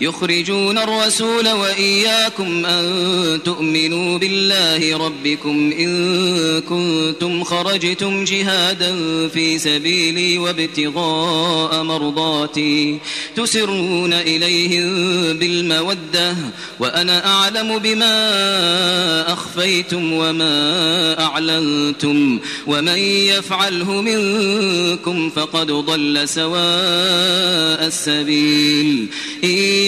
يخرجون الرسول وإياكم أن تؤمنوا بالله ربكم إن كنتم خرجتم جهادا في سبيلي وابتغاء مرضاتي تسرون إليهم بالمودة وأنا أعلم بما أخفيتم وما أعلنتم ومن يفعله منكم فقد ضل سواء السبيل إن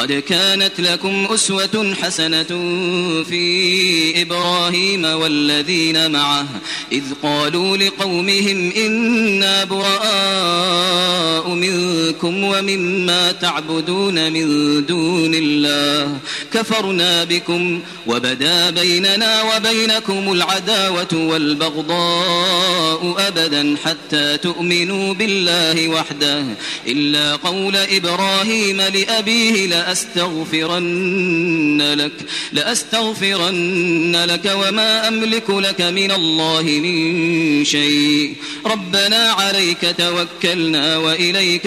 قد كانت لكم أسوة حسنة في إبراهيم والذين معه إذ قالوا لقومهم إنا براء منكم ومما تعبدون من دون الله. كفرنا بكم وبدا بيننا وبينكم العداوة والبغضاء أبدا حتى تؤمنوا بالله وحده. إلا قول إبراهيم لأبيه لأستغفرن لك لأستغفرن لك وما أملك لك من الله من شيء. ربنا عليك توكلنا وإليك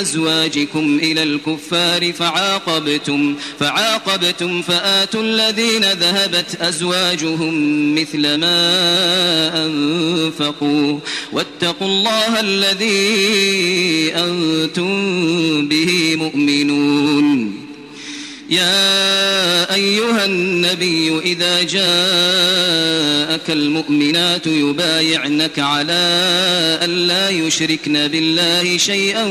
أزواجكم إلى الكفار فعاقبتم فعاقبتم فآتوا الذين ذهبت أزواجهم مثل ما أنفقوا واتقوا الله الذي أنتم به مؤمنون. يا أيها النبي إذا جاءك المؤمنات يبايعنك على أن لا يشركن بالله شيئا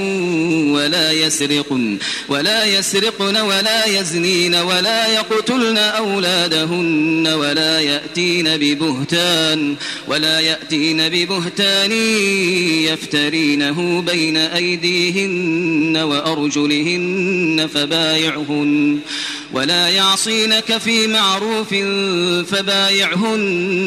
ولا يسرقن ولا يسرقن ولا يزنين ولا يقتلن أولادهن ولا يأتين ببهتان ولا يأتين ببهتان يفترينه بين أيديهن وأرجلهن فبايعهن ولا يعصينك في معروف فبايعهن